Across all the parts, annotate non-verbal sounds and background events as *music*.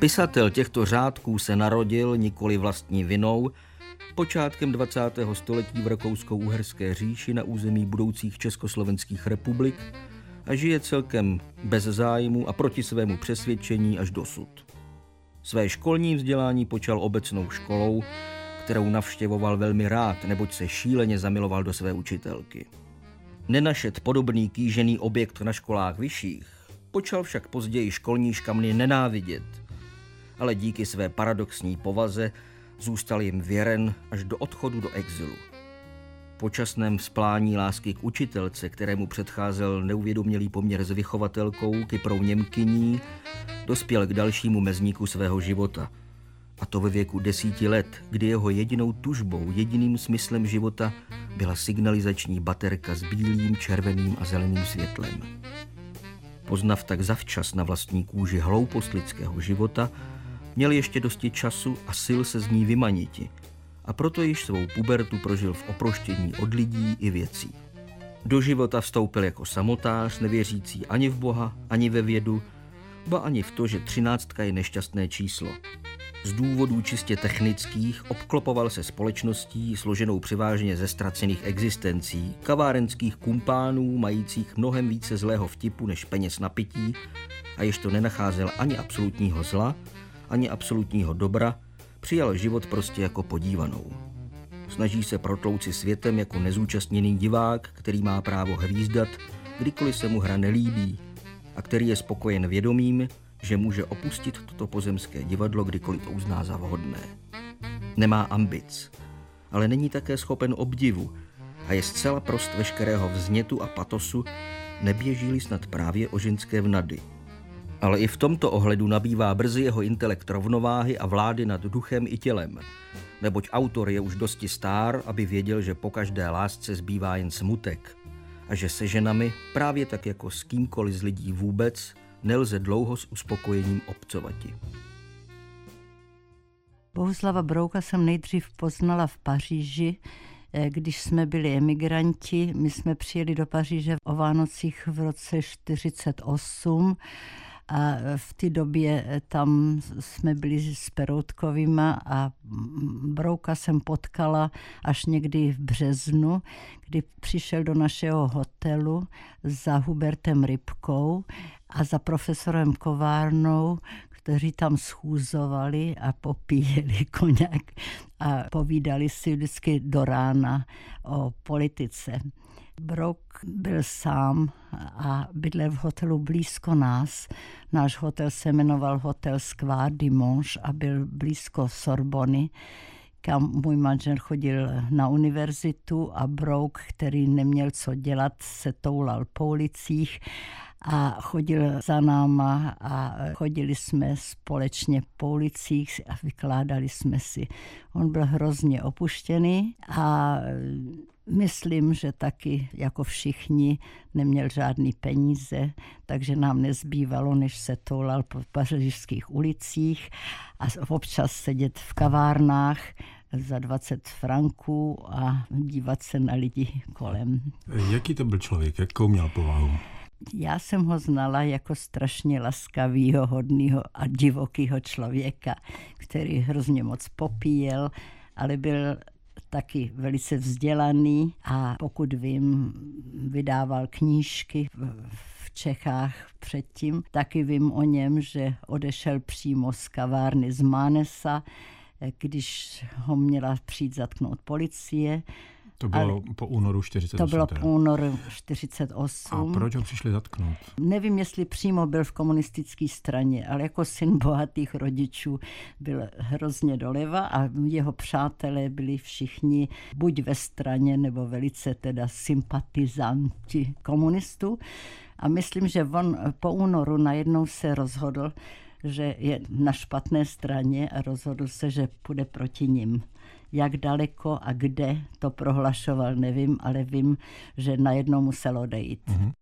Pisatel těchto řádků se narodil nikoli vlastní vinou, počátkem 20. století v Rakousko-Uherské říši na území budoucích československých republik a žije celkem bez zájmu a proti svému přesvědčení až dosud. Své školní vzdělání počal obecnou školou, kterou navštěvoval velmi rád, neboť se šíleně zamiloval do své učitelky. Nenašet podobný kýžený objekt na školách vyšších, počal však později školní škamny nenávidět, ale díky své paradoxní povaze zůstal jim věren až do odchodu do exilu. Po časném splání lásky k učitelce, kterému předcházel neuvědomělý poměr s vychovatelkou Kyprou Němkyní, dospěl k dalšímu mezníku svého života. A to ve věku desíti let, kdy jeho jedinou tužbou, jediným smyslem života byla signalizační baterka s bílým, červeným a zeleným světlem. Poznav tak zavčas na vlastní kůži hloupost lidského života, měl ještě dosti času a sil se z ní vymaniti a proto již svou pubertu prožil v oproštění od lidí i věcí. Do života vstoupil jako samotář, nevěřící ani v Boha, ani ve vědu, ba ani v to, že třináctka je nešťastné číslo. Z důvodů čistě technických obklopoval se společností složenou převážně ze ztracených existencí, kavárenských kumpánů majících mnohem více zlého vtipu než peněz na pití a jež to nenacházel ani absolutního zla, ani absolutního dobra, přijal život prostě jako podívanou. Snaží se protlouci světem jako nezúčastněný divák, který má právo hvízdat, kdykoliv se mu hra nelíbí a který je spokojen vědomím, že může opustit toto pozemské divadlo, kdykoliv to uzná za vhodné. Nemá ambic, ale není také schopen obdivu a je zcela prost veškerého vznětu a patosu, neběží-li snad právě o ženské vnady – ale i v tomto ohledu nabývá brzy jeho intelekt rovnováhy a vlády nad duchem i tělem. Neboť autor je už dosti stár, aby věděl, že po každé lásce zbývá jen smutek a že se ženami, právě tak jako s kýmkoliv z lidí vůbec, nelze dlouho s uspokojením obcovati. Bohuslava Brouka jsem nejdřív poznala v Paříži, eh, když jsme byli emigranti. My jsme přijeli do Paříže o Vánocích v roce 48 a v té době eh, tam jsme byli s Peroutkovýma a Brouka jsem potkala až někdy v březnu, kdy přišel do našeho hotelu za Hubertem Rybkou a za profesorem Kovárnou, kteří tam schůzovali a popíjeli *laughs* koněk a povídali si vždycky do rána o politice. Brok byl sám a bydlel v hotelu blízko nás. Náš hotel se jmenoval Hotel Square Dimanche a byl blízko Sorbony, kam můj manžel chodil na univerzitu a Brouk, který neměl co dělat, se toulal po ulicích a chodil za náma a chodili jsme společně po ulicích a vykládali jsme si. On byl hrozně opuštěný a Myslím, že taky jako všichni neměl žádný peníze, takže nám nezbývalo, než se toulal po pařížských ulicích a občas sedět v kavárnách za 20 franků a dívat se na lidi kolem. Jaký to byl člověk? Jakou měl povahu? Já jsem ho znala jako strašně laskavýho, hodného a divokého člověka, který hrozně moc popíjel, ale byl taky velice vzdělaný a pokud vím, vydával knížky v Čechách předtím. Taky vím o něm, že odešel přímo z kavárny z Mánesa, když ho měla přijít zatknout policie to bylo Ale po únoru 48. To bylo po únoru 48. A proč ho přišli zatknout? Nevím, jestli přímo byl v komunistické straně, ale jako syn bohatých rodičů byl hrozně doleva a jeho přátelé byli všichni buď ve straně, nebo velice teda sympatizanti komunistů. A myslím, že on po únoru najednou se rozhodl, že je na špatné straně a rozhodl se, že půjde proti ním. Jak daleko a kde to prohlašoval, nevím, ale vím, že najednou musel odejít. Mm-hmm.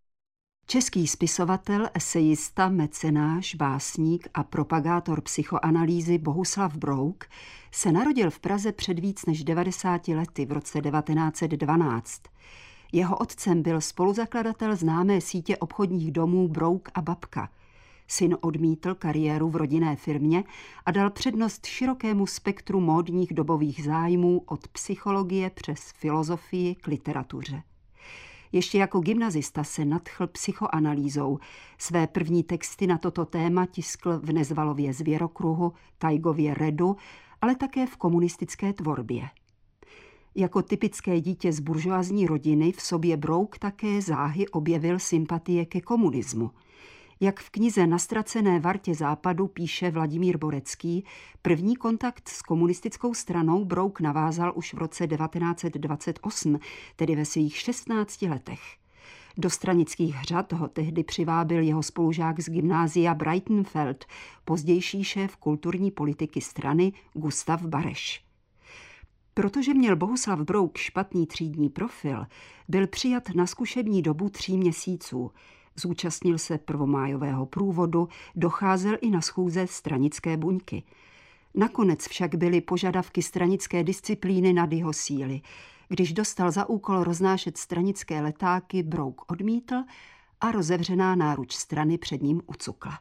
Český spisovatel, esejista, mecenáš, básník a propagátor psychoanalýzy Bohuslav Brouk se narodil v Praze před víc než 90 lety v roce 1912. Jeho otcem byl spoluzakladatel známé sítě obchodních domů Brouk a Babka. Syn odmítl kariéru v rodinné firmě a dal přednost širokému spektru módních dobových zájmů od psychologie přes filozofii k literatuře. Ještě jako gymnazista se nadchl psychoanalýzou. Své první texty na toto téma tiskl v Nezvalově zvěrokruhu, Tajgově redu, ale také v komunistické tvorbě. Jako typické dítě z buržoazní rodiny v sobě Brouk také záhy objevil sympatie ke komunismu – jak v knize Nastracené vartě západu píše Vladimír Borecký, první kontakt s komunistickou stranou Brouk navázal už v roce 1928, tedy ve svých 16 letech. Do stranických řad ho tehdy přivábil jeho spolužák z gymnázia Breitenfeld, pozdější šéf kulturní politiky strany Gustav Bareš. Protože měl Bohuslav Brouk špatný třídní profil, byl přijat na zkušební dobu tří měsíců – Zúčastnil se prvomájového průvodu, docházel i na schůze stranické buňky. Nakonec však byly požadavky stranické disciplíny nad jeho síly. Když dostal za úkol roznášet stranické letáky, Brouk odmítl a rozevřená náruč strany před ním ucukla.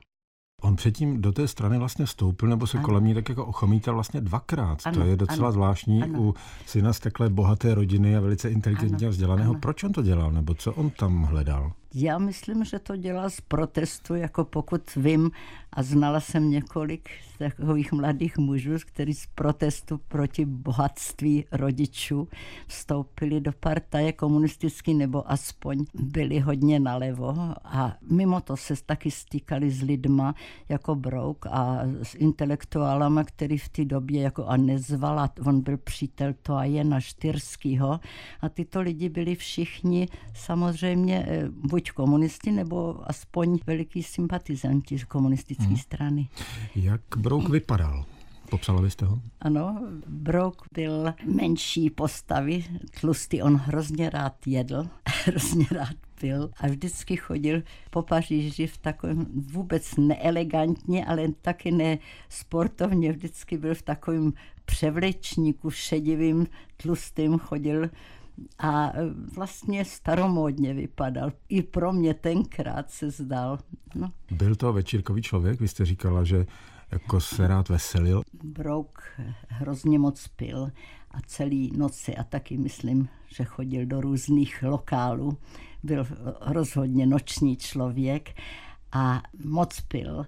On předtím do té strany vlastně vstoupil, nebo se ano. kolem ní tak jako ochomítal vlastně dvakrát. Ano, to je docela ano, zvláštní ano. u syna z takhle bohaté rodiny a velice inteligentně vzdělaného. Ano. Proč on to dělal, nebo co on tam hledal? Já myslím, že to dělá z protestu, jako pokud vím, a znala jsem několik takových mladých mužů, kteří z protestu proti bohatství rodičů vstoupili do partaje komunistický nebo aspoň byli hodně nalevo. A mimo to se taky stýkali s lidma jako Brouk a s intelektuálama, který v té době jako a nezvala, on byl přítel Toajena Štyrskýho a tyto lidi byli všichni samozřejmě eh, buď komunisti, nebo aspoň veliký sympatizanti komunistické hmm. strany. Jak Brouk vypadal? Popsala byste ho? Ano, Brouk byl menší postavy, tlustý, on hrozně rád jedl, *laughs* hrozně rád pil a vždycky chodil po Paříži v takovém vůbec neelegantně, ale taky ne sportovně, vždycky byl v takovém převlečníku šedivým, tlustým, chodil a e, vlastně staromódně vypadal. I pro mě tenkrát se zdal. No. Byl to večírkový člověk? Vy jste říkala, že jako se rád veselil. Brouk hrozně moc pil a celý noci a taky myslím, že chodil do různých lokálů. Byl rozhodně noční člověk a moc pil.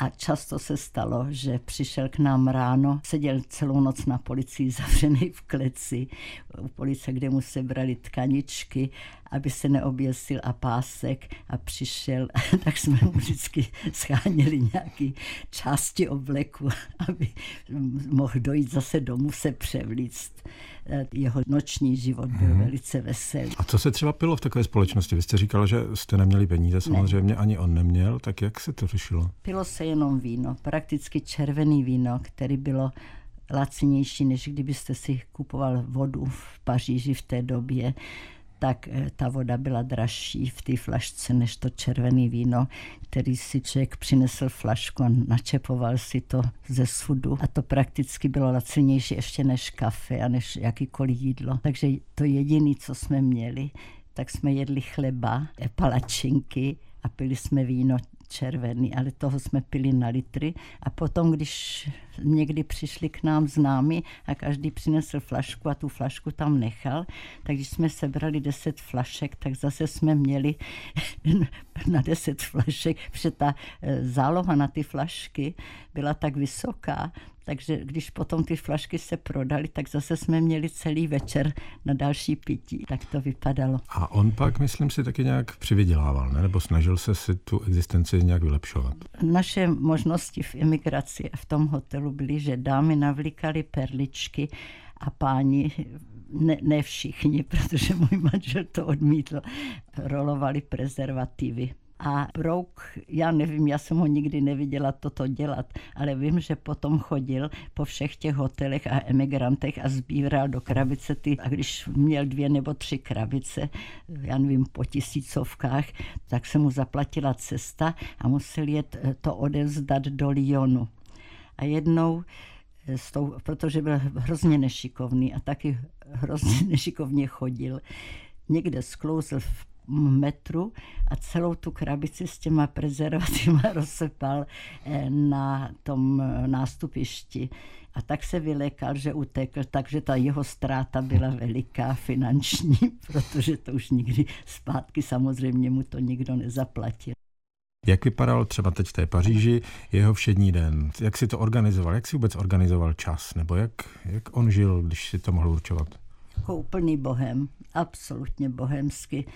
A často se stalo, že přišel k nám ráno, seděl celou noc na policii zavřený v kleci, u policie, kde mu se brali tkaničky, aby se neoběsil a pásek a přišel, *laughs* tak jsme mu vždycky scháněli nějaké části obleku, *laughs* aby mohl dojít zase domů se převlíct. Jeho noční život byl hmm. velice veselý. A co se třeba pilo v takové společnosti? Vy jste říkala, že jste neměli peníze, samozřejmě ne. ani on neměl, tak jak se to řešilo? Pilo se jenom víno, prakticky červený víno, který bylo lacinější, než kdybyste si kupoval vodu v Paříži v té době tak eh, ta voda byla dražší v té flašce než to červené víno, který si člověk přinesl flašku a načepoval si to ze sudu. A to prakticky bylo lacinější ještě než kafe a než jakýkoliv jídlo. Takže to jediné, co jsme měli, tak jsme jedli chleba, palačinky a pili jsme víno červený, ale toho jsme pili na litry. A potom, když někdy přišli k nám známi a každý přinesl flašku a tu flašku tam nechal, tak když jsme sebrali deset flašek, tak zase jsme měli *laughs* na deset flašek, protože ta e, záloha na ty flašky byla tak vysoká, takže když potom ty flašky se prodaly, tak zase jsme měli celý večer na další pití. Tak to vypadalo. A on pak, myslím si, taky nějak přivydělával, ne? nebo snažil se si tu existenci nějak vylepšovat? Naše možnosti v emigraci v tom hotelu byly, že dámy navlíkaly perličky a páni ne, ne všichni, *laughs* protože můj manžel to odmítl, rolovali prezervativy. A Brouk, já nevím, já jsem ho nikdy neviděla toto dělat, ale vím, že potom chodil po všech těch hotelech a emigrantech a sbíral do krabice ty, a když měl dvě nebo tři krabice, já nevím, po tisícovkách, tak se mu zaplatila cesta a musel jet eh, to odevzdat do Lyonu. A jednou eh, s tou, protože byl hrozně nešikovný a taky hrozně *laughs* nešikovně chodil, někde sklouzl v metru a celou tu krabici s těma prezervativama *laughs* rozsepal eh, na tom nástupišti. A tak se vylekal, že utekl, takže ta jeho ztráta byla veliká finanční, *laughs* protože to už nikdy zpátky samozřejmě mu to nikdo nezaplatil. Jak vypadal třeba teď v té Paříži jeho všední den? Jak si to organizoval? Jak si vůbec organizoval čas? Nebo jak, jak on žil, když si to mohl určovat? Jako úplný bohem, absolutně bohemsky.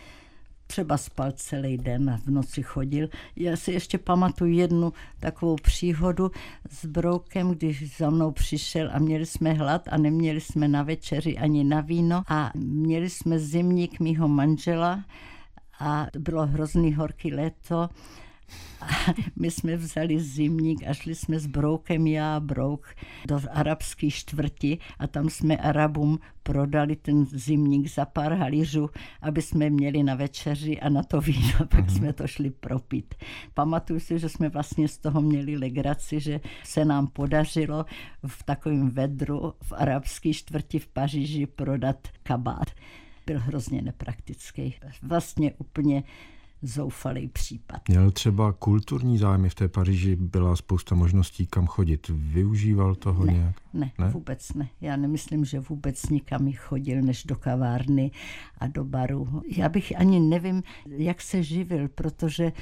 Třeba spal celý den a v noci chodil. Já si ještě pamatuju jednu takovou příhodu s Broukem, když za mnou přišel a měli jsme hlad a neměli jsme na večeři ani na víno a měli jsme zimník mýho manžela a bylo hrozný horký léto a *laughs* my jsme vzali zimník a šli jsme s Broukem, já a Brouk, do arabské čtvrti a tam jsme Arabům prodali ten zimník za pár halířů, aby jsme měli na večeři a na to víno, *laughs* pak mm-hmm. jsme to šli propít. Pamatuju si, že jsme vlastně z toho měli legraci, že se nám podařilo v takovém vedru v arabské čtvrti v Paříži prodat kabát. Byl hrozně nepraktický. Vlastně úplně zoufalý případ. Měl třeba kulturní zájmy v té Paříži, byla spousta možností, kam chodit. Využíval toho ne, nějak? Ne, ne, vůbec ne. Já nemyslím, že vůbec nikam chodil, než do kavárny a do baru. Já bych ani nevím, jak se živil, protože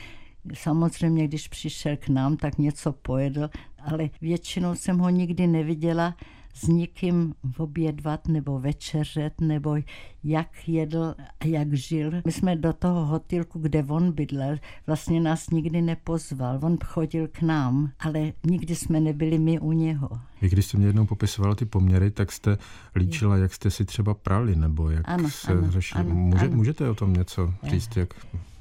samozřejmě, když přišel k nám, tak něco pojedl, ale většinou jsem ho nikdy neviděla s někým obědvat nebo večeřet, nebo jak jedl a jak žil. My jsme do toho hotelku, kde on bydlel, vlastně nás nikdy nepozval. On chodil k nám, ale nikdy jsme nebyli my u něho. Vy když jste mě jednou popisovala ty poměry, tak jste líčila, jak jste si třeba prali, nebo jak ano, se ano, řešili. Ano, Může, ano. Můžete o tom něco říct, jak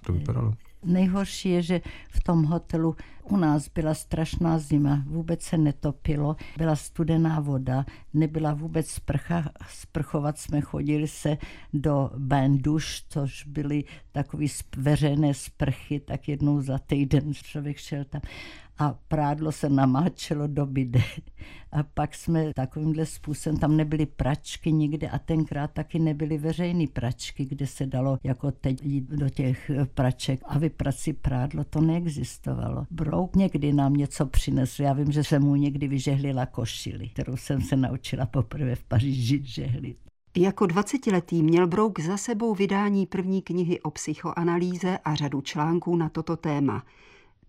to vypadalo? Nejhorší je, že v tom hotelu u nás byla strašná zima, vůbec se netopilo, byla studená voda, nebyla vůbec sprcha, sprchovat jsme chodili se do banduš, což byly takové veřejné sprchy, tak jednou za týden člověk šel tam a prádlo se namáčelo do bide. A pak jsme takovýmhle způsobem, tam nebyly pračky nikde a tenkrát taky nebyly veřejné pračky, kde se dalo jako teď jít do těch praček a vyprat si prádlo, to neexistovalo. Brouk někdy nám něco přinesl, já vím, že jsem mu někdy vyžehlila košili, kterou jsem se naučila poprvé v Paříži žehlit. Jako dvacetiletý měl Brouk za sebou vydání první knihy o psychoanalýze a řadu článků na toto téma –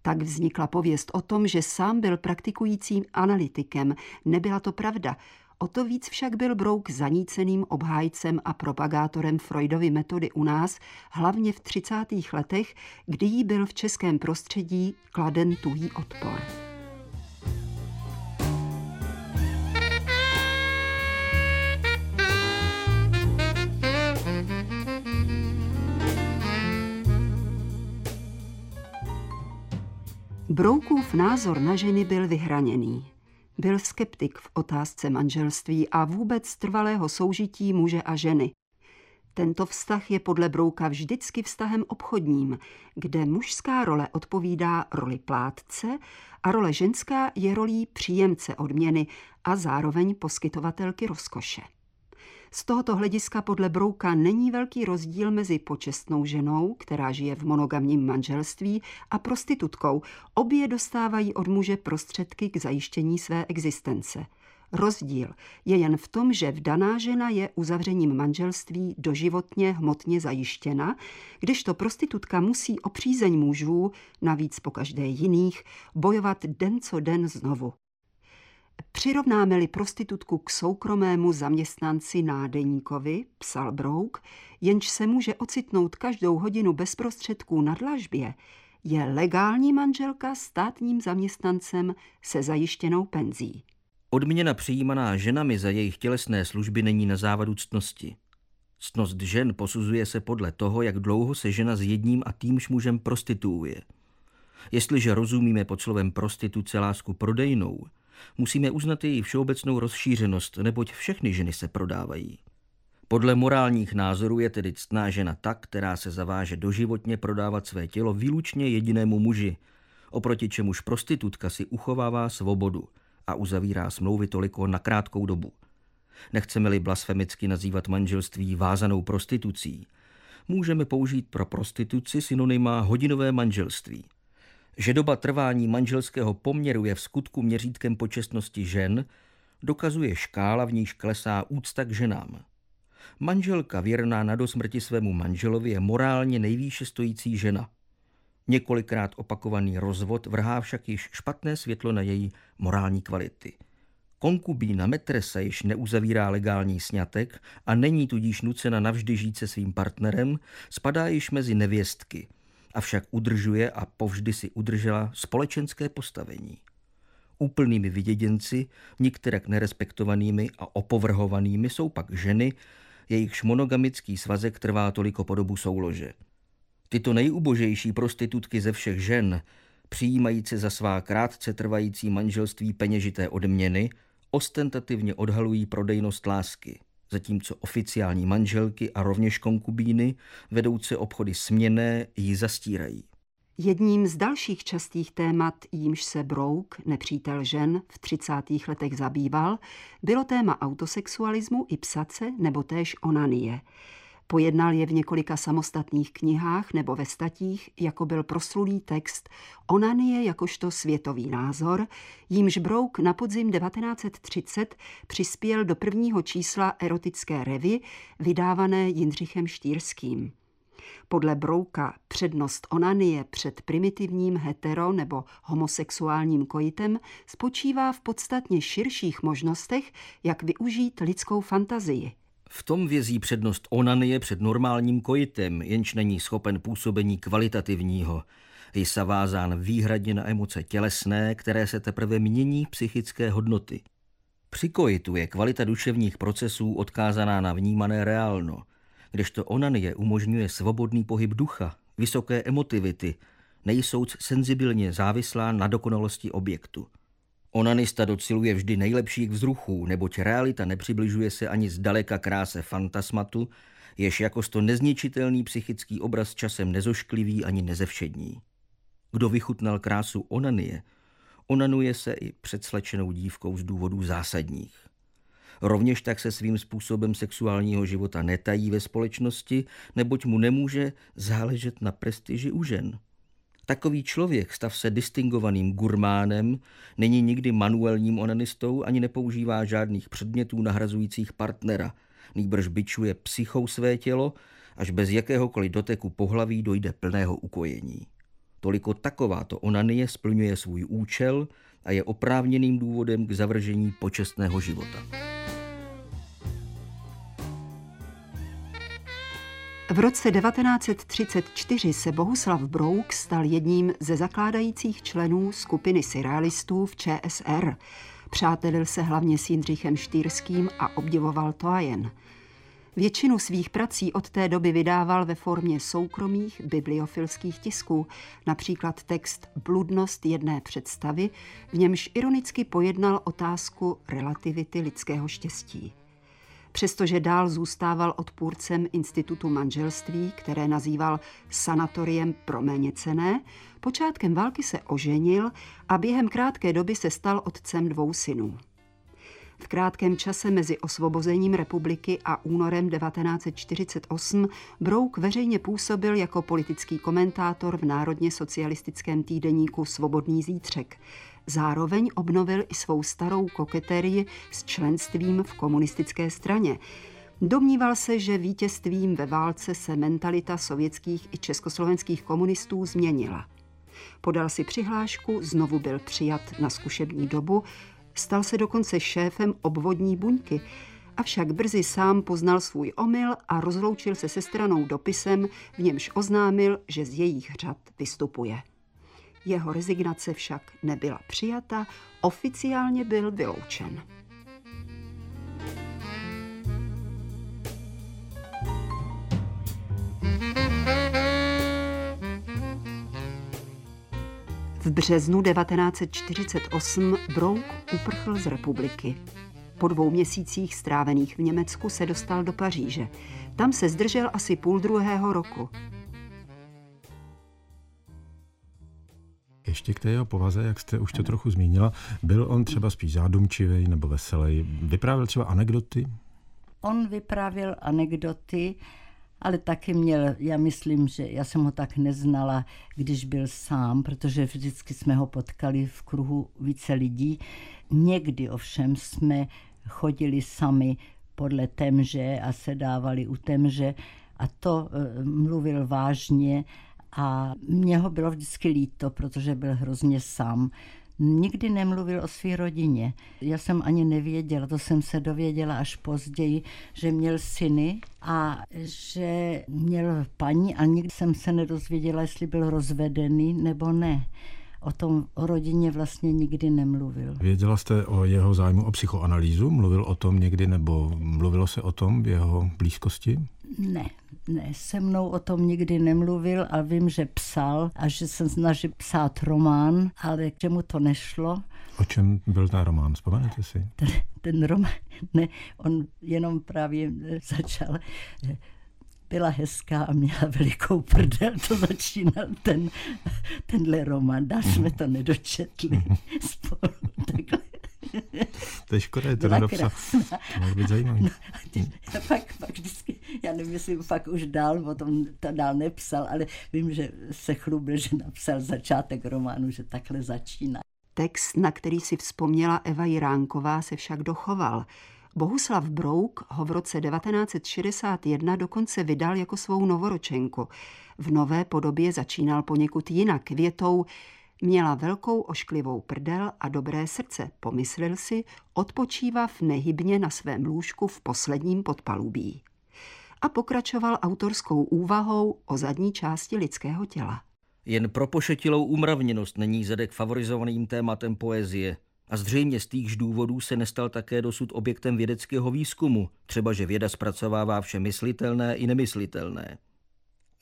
tak vznikla pověst o tom, že sám byl praktikujícím analytikem. Nebyla to pravda. O to víc však byl Brouk zaníceným obhájcem a propagátorem Freudovy metody u nás, hlavně v 30. letech, kdy jí byl v českém prostředí kladen tuhý odpor. Broukův názor na ženy byl vyhraněný. Byl skeptik v otázce manželství a vůbec trvalého soužití muže a ženy. Tento vztah je podle Brouka vždycky vztahem obchodním, kde mužská role odpovídá roli plátce a role ženská je rolí příjemce odměny a zároveň poskytovatelky rozkoše. Z tohoto hlediska podle Brouka není velký rozdíl mezi počestnou ženou, která žije v monogamním manželství, a prostitutkou. Obě dostávají od muže prostředky k zajištění své existence. Rozdíl je jen v tom, že vdaná žena je uzavřením manželství doživotně hmotně zajištěna, kdežto prostitutka musí o přízeň mužů, navíc po každé jiných, bojovat den co den znovu. Přirovnáme-li prostitutku k soukromému zaměstnanci nádeníkovi, psal Brouk, jenž se může ocitnout každou hodinu bez prostředků na dlažbě, je legální manželka státním zaměstnancem se zajištěnou penzí. Odměna přijímaná ženami za jejich tělesné služby není na závadu ctnosti. Ctnost žen posuzuje se podle toho, jak dlouho se žena s jedním a týmž mužem prostituuje. Jestliže rozumíme pod slovem prostituce lásku prodejnou, musíme uznat její všeobecnou rozšířenost, neboť všechny ženy se prodávají. Podle morálních názorů je tedy ctná žena ta, která se zaváže doživotně prodávat své tělo výlučně jedinému muži, oproti čemuž prostitutka si uchovává svobodu a uzavírá smlouvy toliko na krátkou dobu. Nechceme-li blasfemicky nazývat manželství vázanou prostitucí, můžeme použít pro prostituci synonyma hodinové manželství. Že doba trvání manželského poměru je v skutku měřítkem počestnosti žen, dokazuje škála, v níž klesá úcta k ženám. Manželka věrná na dosmrti svému manželovi je morálně nejvýše stojící žena. Několikrát opakovaný rozvod vrhá však již špatné světlo na její morální kvality. Konkubína metresa již neuzavírá legální sňatek a není tudíž nucena navždy žít se svým partnerem, spadá již mezi nevěstky, avšak udržuje a povždy si udržela společenské postavení. Úplnými vyděděnci, nikterak nerespektovanými a opovrhovanými jsou pak ženy, jejichž monogamický svazek trvá toliko po dobu soulože. Tyto nejubožejší prostitutky ze všech žen, přijímající za svá krátce trvající manželství peněžité odměny, ostentativně odhalují prodejnost lásky, zatímco oficiální manželky a rovněž konkubíny, vedoucí obchody směné, ji zastírají. Jedním z dalších častých témat, jímž se Brouk, nepřítel žen, v 30. letech zabýval, bylo téma autosexualismu i psace nebo též onanie. Pojednal je v několika samostatných knihách nebo ve statích, jako byl proslulý text Onanie jakožto světový názor, jímž Brouk na podzim 1930 přispěl do prvního čísla erotické revy, vydávané Jindřichem Štýrským. Podle Brouka přednost onanie před primitivním hetero nebo homosexuálním kojitem spočívá v podstatně širších možnostech, jak využít lidskou fantazii. V tom vězí přednost onanie před normálním kojitem, jenž není schopen působení kvalitativního. Je savázán výhradně na emoce tělesné, které se teprve mění psychické hodnoty. Při kojitu je kvalita duševních procesů odkázaná na vnímané reálno – kdežto onanie umožňuje svobodný pohyb ducha, vysoké emotivity, nejsouc senzibilně závislá na dokonalosti objektu. Onanista dociluje vždy nejlepších vzruchů, neboť realita nepřibližuje se ani zdaleka kráse fantasmatu, jež jakožto nezničitelný psychický obraz časem nezošklivý ani nezevšední. Kdo vychutnal krásu onanie, onanuje se i před slečenou dívkou z důvodů zásadních. Rovněž tak se svým způsobem sexuálního života netají ve společnosti, neboť mu nemůže záležet na prestiži u žen. Takový člověk, stav se distingovaným gurmánem, není nikdy manuelním onanistou ani nepoužívá žádných předmětů nahrazujících partnera, nýbrž byčuje psychou své tělo, až bez jakéhokoliv doteku pohlaví dojde plného ukojení. Toliko takováto onanie splňuje svůj účel a je oprávněným důvodem k zavržení počestného života. V roce 1934 se Bohuslav Brouk stal jedním ze zakládajících členů skupiny surrealistů v ČSR. Přátelil se hlavně s Jindřichem Štýrským a obdivoval to a jen. Většinu svých prací od té doby vydával ve formě soukromých bibliofilských tisků, například text Bludnost jedné představy, v němž ironicky pojednal otázku relativity lidského štěstí. Přestože dál zůstával odpůrcem institutu manželství, které nazýval sanatoriem pro méněcené, počátkem války se oženil a během krátké doby se stal otcem dvou synů. V krátkém čase mezi osvobozením republiky a únorem 1948 Brouk veřejně působil jako politický komentátor v národně socialistickém týdeníku Svobodný zítřek. Zároveň obnovil i svou starou koketerii s členstvím v komunistické straně. Domníval se, že vítězstvím ve válce se mentalita sovětských i československých komunistů změnila. Podal si přihlášku, znovu byl přijat na zkušební dobu, stal se dokonce šéfem obvodní buňky, avšak brzy sám poznal svůj omyl a rozloučil se se stranou dopisem, v němž oznámil, že z jejich řad vystupuje. Jeho rezignace však nebyla přijata, oficiálně byl vyloučen. V březnu 1948 Brouk uprchl z republiky. Po dvou měsících strávených v Německu se dostal do Paříže. Tam se zdržel asi půl druhého roku. Ještě k té jeho povaze, jak jste už to trochu zmínila, byl on třeba spíš zádumčivý nebo veselý? Vyprávěl třeba anekdoty? On vyprávěl anekdoty ale taky měl, já myslím, že já jsem ho tak neznala, když byl sám, protože vždycky jsme ho potkali v kruhu více lidí. Někdy ovšem jsme chodili sami podle temže a sedávali u temže a to e, mluvil vážně a mě ho bylo vždycky líto, protože byl hrozně sám. Nikdy nemluvil o své rodině. Já jsem ani nevěděla, to jsem se dověděla až později, že měl syny a že měl paní a nikdy jsem se nedozvěděla, jestli byl rozvedený nebo ne o tom o rodině vlastně nikdy nemluvil. Věděla jste o jeho zájmu o psychoanalýzu? Mluvil o tom někdy nebo mluvilo se o tom v jeho blízkosti? Ne, ne, se mnou o tom nikdy nemluvil a vím, že psal a že se snažil psát román, ale k čemu to nešlo. O čem byl ten román, vzpomenete si? Ten, ten román, ne, on jenom právě začal byla hezká a měla velikou prdel, to začínal ten, tenhle román. Dál jsme to nedočetli *laughs* spolu takhle. *laughs* To je škoda, je to nedopsal. To může být zajímavý. No, já pak, pak vždycky, já nevím, jestli fakt už dál, o tom to dál nepsal, ale vím, že se chlubil, že napsal začátek románu, že takhle začíná. Text, na který si vzpomněla Eva Jiránková, se však dochoval. Bohuslav Brouk ho v roce 1961 dokonce vydal jako svou novoročenku. V nové podobě začínal poněkud jinak větou Měla velkou ošklivou prdel a dobré srdce, pomyslel si, odpočívav nehybně na svém lůžku v posledním podpalubí. A pokračoval autorskou úvahou o zadní části lidského těla. Jen pro pošetilou umravněnost není Zedek favorizovaným tématem poezie a zřejmě z týchž důvodů se nestal také dosud objektem vědeckého výzkumu, třeba že věda zpracovává vše myslitelné i nemyslitelné.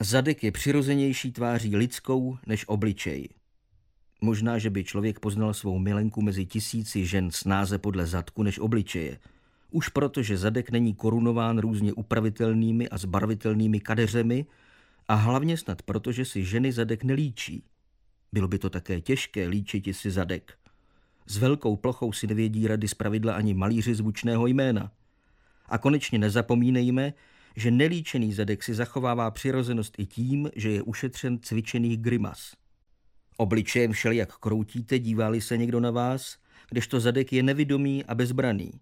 Zadek je přirozenější tváří lidskou než obličej. Možná, že by člověk poznal svou milenku mezi tisíci žen snáze podle zadku než obličeje. Už proto, že zadek není korunován různě upravitelnými a zbarvitelnými kadeřemi a hlavně snad proto, že si ženy zadek nelíčí. Bylo by to také těžké líčit si zadek. S velkou plochou si nevědí rady pravidla ani malíři zvučného jména. A konečně nezapomínejme, že nelíčený zadek si zachovává přirozenost i tím, že je ušetřen cvičených grimas. Obličejem všelijak kroutíte, dívali se někdo na vás, kdežto zadek je nevidomý a bezbraný.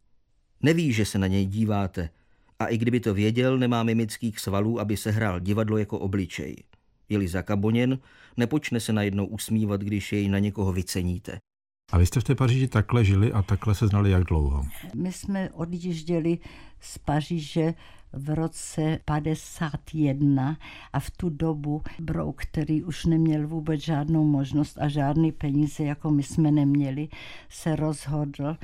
Neví, že se na něj díváte, a i kdyby to věděl, nemá mimických svalů, aby se hrál divadlo jako obličej. Je-li zakaboněn, nepočne se najednou usmívat, když jej na někoho vyceníte. A vy jste v té Paříži takhle žili a takhle se znali jak dlouho? My jsme odjížděli z Paříže v roce 51 a v tu dobu Brouk, který už neměl vůbec žádnou možnost a žádný peníze, jako my jsme neměli, se rozhodl,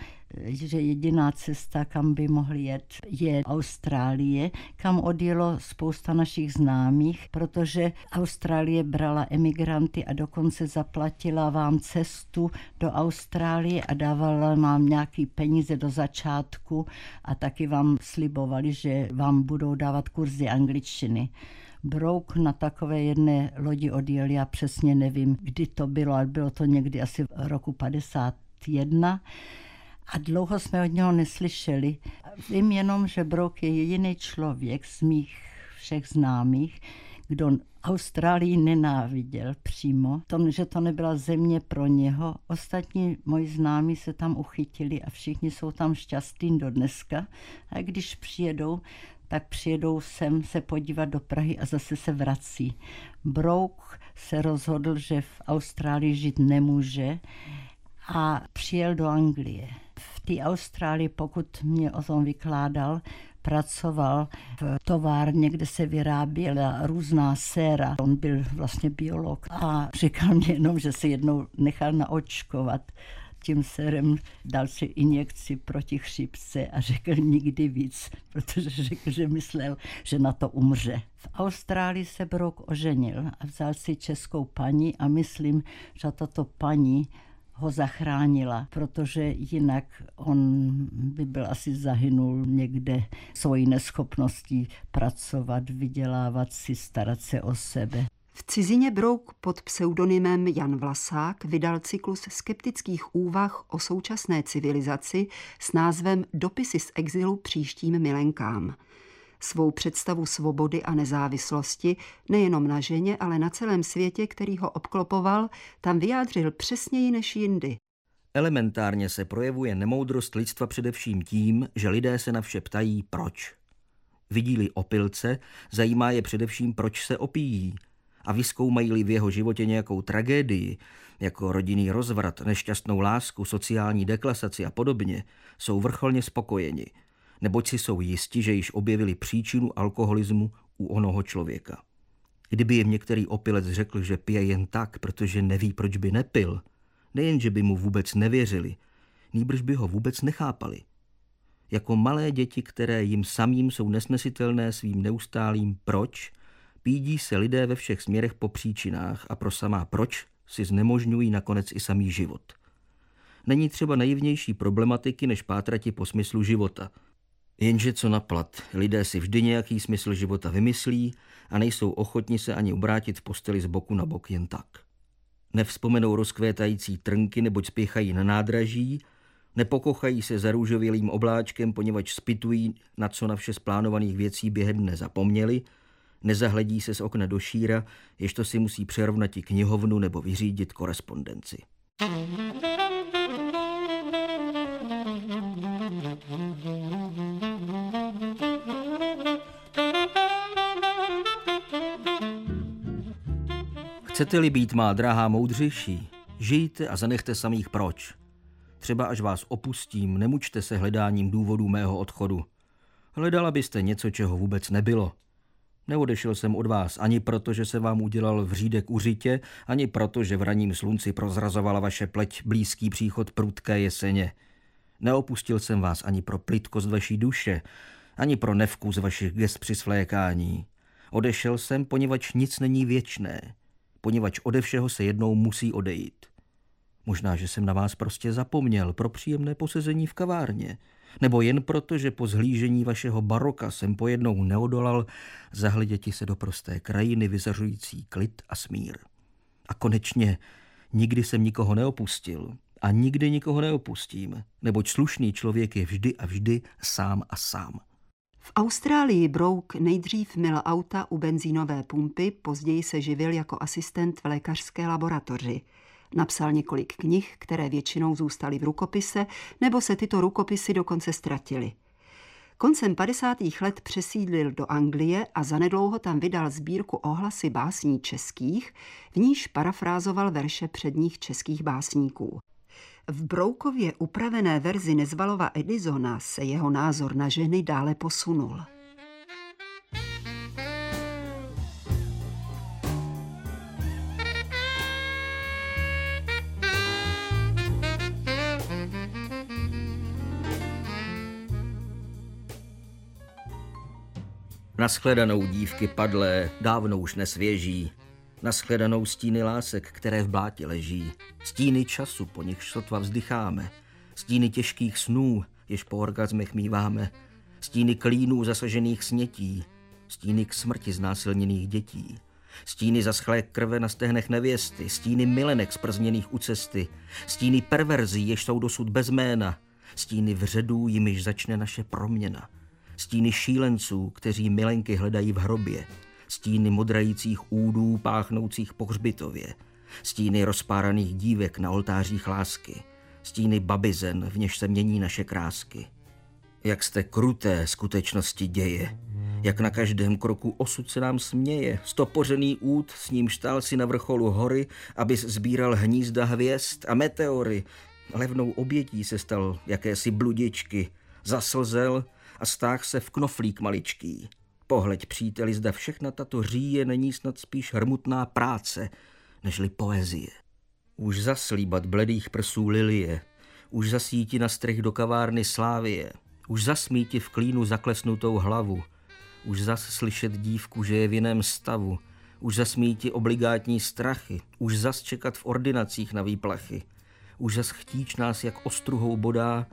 že jediná cesta, kam by mohli jet, je Austrálie, kam odjelo spousta našich známých, protože Austrálie brala emigranty a dokonce zaplatila vám cestu do Austrálie a dávala vám nějaký peníze do začátku a taky vám slibovali, že vám budou dávat kurzy angličtiny. Brouk na takové jedné lodi odjel, já přesně nevím, kdy to bylo, ale bylo to někdy asi v roku 51 a dlouho jsme od něho neslyšeli. Vím jenom, že Brouk je jediný člověk z mých všech známých, kdo Austrálii nenáviděl přímo, tom, že to nebyla země pro něho. Ostatní moji známí se tam uchytili a všichni jsou tam šťastní do dneska. A když přijedou, tak přijedou sem se podívat do Prahy a zase se vrací. Brouk se rozhodl, že v Austrálii žít nemůže a přijel do Anglie. Té Austrálii, pokud mě o tom vykládal, pracoval v továrně, kde se vyráběla různá séra. On byl vlastně biolog a říkal mi jenom, že se jednou nechal naočkovat tím serem dal si injekci proti chřipce a řekl nikdy víc, protože řekl, že myslel, že na to umře. V Austrálii se Brouk oženil a vzal si českou paní a myslím, že tato paní ho zachránila, protože jinak on by byl asi zahynul někde svojí neschopností pracovat, vydělávat si, starat se o sebe. V cizině Brouk pod pseudonymem Jan Vlasák vydal cyklus skeptických úvah o současné civilizaci s názvem Dopisy z exilu příštím milenkám. Svou představu svobody a nezávislosti nejenom na ženě, ale na celém světě, který ho obklopoval, tam vyjádřil přesněji než jindy. Elementárně se projevuje nemoudrost lidstva především tím, že lidé se na vše ptají proč. Vidí-li opilce, zajímá je především, proč se opíjí. A vyskoumají-li v jeho životě nějakou tragédii, jako rodinný rozvrat, nešťastnou lásku, sociální deklasaci a podobně, jsou vrcholně spokojeni, neboť si jsou jisti, že již objevili příčinu alkoholismu u onoho člověka. Kdyby jim některý opilec řekl, že pije jen tak, protože neví, proč by nepil, nejen, že by mu vůbec nevěřili, nýbrž by ho vůbec nechápali. Jako malé děti, které jim samým jsou nesnesitelné svým neustálým proč, pídí se lidé ve všech směrech po příčinách a pro samá proč si znemožňují nakonec i samý život. Není třeba naivnější problematiky, než pátrati po smyslu života. Jenže co naplat, lidé si vždy nějaký smysl života vymyslí a nejsou ochotni se ani obrátit v posteli z boku na bok jen tak. Nevzpomenou rozkvétající trnky, neboť spěchají na nádraží, nepokochají se za růžovělým obláčkem, poněvadž spitují, na co na vše z plánovaných věcí během dne zapomněli – Nezahledí se z okna do šíra, jež to si musí přerovnat i knihovnu nebo vyřídit korespondenci. Chcete-li být má drahá moudřejší, žijte a zanechte samých proč. Třeba až vás opustím, nemučte se hledáním důvodů mého odchodu. Hledala byste něco, čeho vůbec nebylo – Neodešel jsem od vás ani proto, že se vám udělal vřídek u řitě, ani proto, že v raním slunci prozrazovala vaše pleť blízký příchod prudké jeseně. Neopustil jsem vás ani pro plitkost vaší duše, ani pro nevkus vašich gest při svlékání. Odešel jsem, poněvadž nic není věčné, poněvadž ode všeho se jednou musí odejít. Možná, že jsem na vás prostě zapomněl pro příjemné posezení v kavárně – nebo jen proto, že po zhlížení vašeho baroka jsem pojednou neodolal zahleděti se do prosté krajiny vyzařující klid a smír. A konečně nikdy jsem nikoho neopustil a nikdy nikoho neopustím, neboť slušný člověk je vždy a vždy sám a sám. V Austrálii Brouk nejdřív mil auta u benzínové pumpy, později se živil jako asistent v lékařské laboratoři – Napsal několik knih, které většinou zůstaly v rukopise, nebo se tyto rukopisy dokonce ztratily. Koncem 50. let přesídlil do Anglie a zanedlouho tam vydal sbírku ohlasy básní českých, v níž parafrázoval verše předních českých básníků. V Broukově upravené verzi Nezvalova Edisona se jeho názor na ženy dále posunul. Naschledanou dívky padlé, dávno už nesvěží. Naschledanou stíny lásek, které v blátě leží. Stíny času, po nich sotva vzdycháme. Stíny těžkých snů, jež po orgazmech míváme. Stíny klínů zasažených snětí. Stíny k smrti znásilněných dětí. Stíny zaschlé krve na stehnech nevěsty, stíny milenek sprzněných u cesty, stíny perverzí, jež jsou dosud bez jména, stíny vředů, jimiž začne naše proměna – stíny šílenců, kteří milenky hledají v hrobě, stíny modrajících údů páchnoucích po hřbitově, stíny rozpáraných dívek na oltářích lásky, stíny babizen, v něž se mění naše krásky. Jak jste kruté skutečnosti děje, jak na každém kroku osud se nám směje, stopořený út, s ním štál si na vrcholu hory, aby sbíral hnízda hvězd a meteory. Levnou obětí se stal jakési bludičky, zaslzel a stáh se v knoflík maličký. Pohleď příteli, zda všechna tato říje není snad spíš hrmutná práce, nežli poezie. Už zaslíbat bledých prsů lilie, už zasíti na strych do kavárny slávie, už zasmíti v klínu zaklesnutou hlavu, už zas slyšet dívku, že je v jiném stavu, už zasmíti obligátní strachy, už zas čekat v ordinacích na výplachy, už zas chtíč nás jak ostruhou bodá,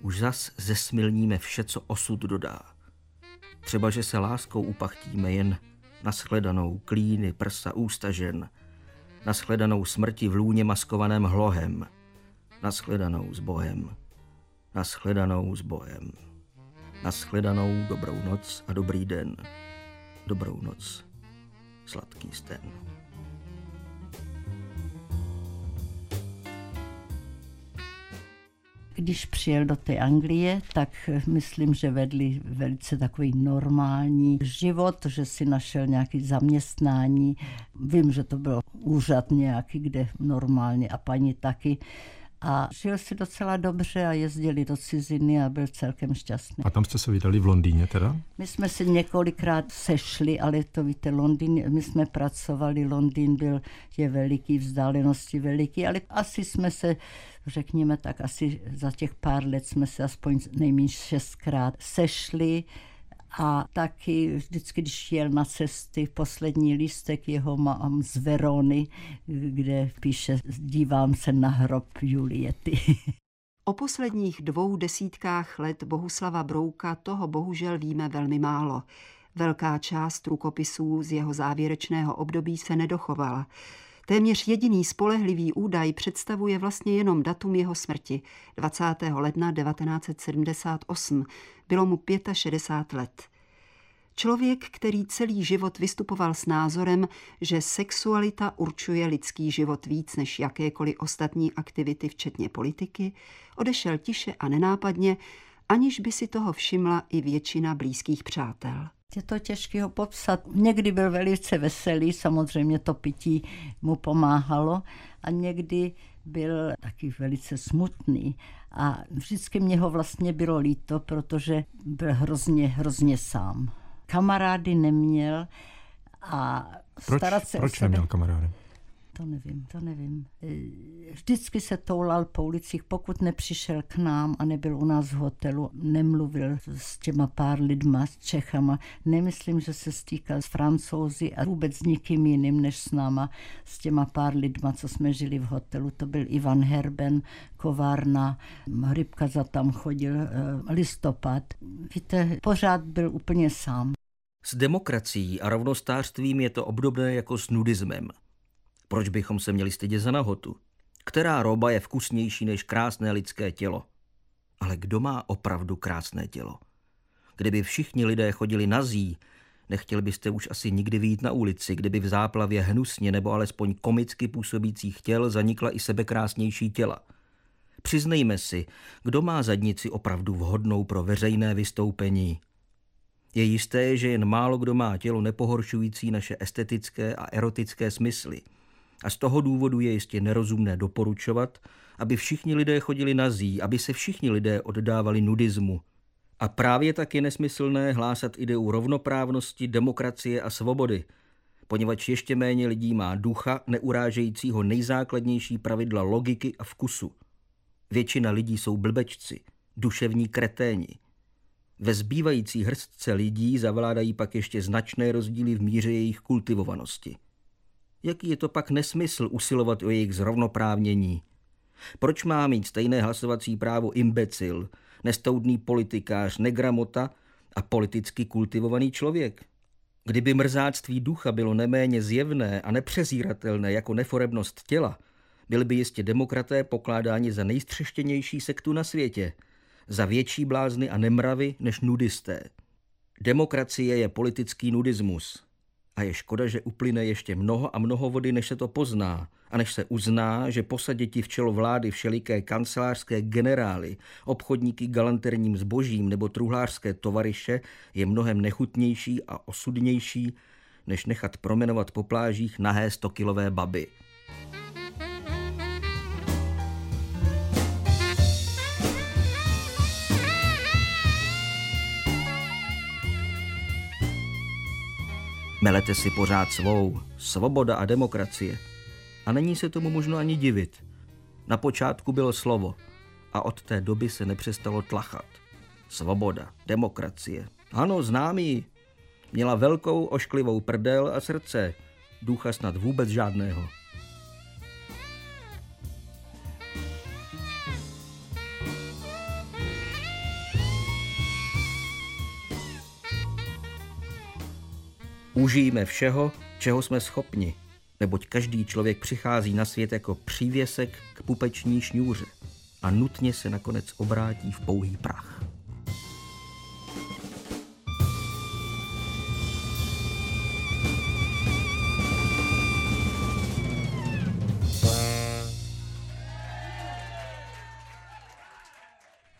už zas zesmilníme vše, co osud dodá. Třeba, že se láskou upachtíme jen na shledanou klíny, prsa, ústa žen, na shledanou smrti v lůně maskovaném hlohem, na shledanou s Bohem, na shledanou s Bohem. Naschledanou, dobrou noc a dobrý den. Dobrou noc, sladký sten. Když přijel do té Anglie, tak myslím, že vedli velice takový normální život, že si našel nějaký zaměstnání. Vím, že to byl úřad nějaký, kde normálně a paní taky a žil si docela dobře a jezdili do ciziny a byl celkem šťastný. A tam jste se vydali v Londýně teda? My jsme se několikrát sešli, ale to víte, Londýn, my jsme pracovali, Londýn byl, je veliký, vzdálenosti veliký, ale asi jsme se řekněme tak, asi za těch pár let jsme se aspoň nejméně šestkrát sešli a taky vždycky, když jel na cesty, poslední lístek jeho mám z Verony, kde píše Dívám se na hrob Juliety. *laughs* O posledních dvou desítkách let Bohuslava Brouka toho bohužel víme velmi málo. Velká část rukopisů z jeho závěrečného období se nedochovala. Téměř jediný spolehlivý údaj představuje vlastně jenom datum jeho smrti 20. ledna 1978. Bylo mu 65 let. Člověk, který celý život vystupoval s názorem, že sexualita určuje lidský život víc než jakékoliv ostatní aktivity, včetně politiky, odešel tiše a nenápadně, aniž by si toho všimla i většina blízkých přátel. Je to těžké ho popsat. Někdy byl velice veselý, samozřejmě to pití mu pomáhalo a někdy byl taky velice smutný. A vždycky mě ho vlastně bylo líto, protože byl hrozně, hrozně sám. Kamarády neměl a proč, starat se proč o sebe... neměl kamarády? To nevím, to nevím. E, vždycky se toulal po ulicích, pokud nepřišel k nám a nebyl u nás v hotelu, nemluvil s těma pár lidma, s Čechama. Nemyslím, že se stýkal s francouzi a vůbec s nikým jiným než s náma, s těma pár lidma, co jsme žili v hotelu. To byl Ivan Herben, kovárna, Rybka za tam chodil, e, listopad. Víte, pořád byl úplně sám. S demokracií a rovnostářstvím je to obdobné jako s nudismem. Proč bychom se měli stydět za nahotu? Která roba je vkusnější než krásné lidské tělo? Ale kdo má opravdu krásné tělo? Kdyby všichni lidé chodili nazí, nechtěl byste už asi nikdy výjít na ulici, kdyby v záplavě hnusně nebo alespoň komicky působících těl zanikla i sebekrásnější těla. Přiznejme si, kdo má zadnici opravdu vhodnou pro veřejné vystoupení. Je jisté, že jen málo kdo má tělo nepohoršující naše estetické a erotické smysly – a z toho důvodu je jistě nerozumné doporučovat, aby všichni lidé chodili na zí, aby se všichni lidé oddávali nudismu. A právě tak je nesmyslné hlásat ideu rovnoprávnosti, demokracie a svobody, poněvadž ještě méně lidí má ducha neurážejícího nejzákladnější pravidla logiky a vkusu. Většina lidí jsou blbečci, duševní kreténi. Ve zbývající hrstce lidí zavládají pak ještě značné rozdíly v míře jejich kultivovanosti. Jaký je to pak nesmysl usilovat o jejich zrovnoprávnění? Proč má mít stejné hlasovací právo imbecil, nestoudný politikář, negramota a politicky kultivovaný člověk? Kdyby mrzáctví ducha bylo neméně zjevné a nepřezíratelné jako neforebnost těla, byli by jistě demokraté pokládáni za nejstřeštěnější sektu na světě, za větší blázny a nemravy než nudisté. Demokracie je politický nudismus, a je škoda, že uplyne ještě mnoho a mnoho vody, než se to pozná a než se uzná, že posaditi v čelo vlády všeliké kancelářské generály, obchodníky galanterním zbožím nebo truhlářské tovariše je mnohem nechutnější a osudnější, než nechat promenovat po plážích nahé stokilové baby. Melete si pořád svou, svoboda a demokracie. A není se tomu možno ani divit. Na počátku bylo slovo a od té doby se nepřestalo tlachat. Svoboda, demokracie. Ano, známý. Měla velkou ošklivou prdel a srdce. Ducha snad vůbec žádného. Užijme všeho, čeho jsme schopni, neboť každý člověk přichází na svět jako přívěsek k pupeční šňůře a nutně se nakonec obrátí v pouhý prach.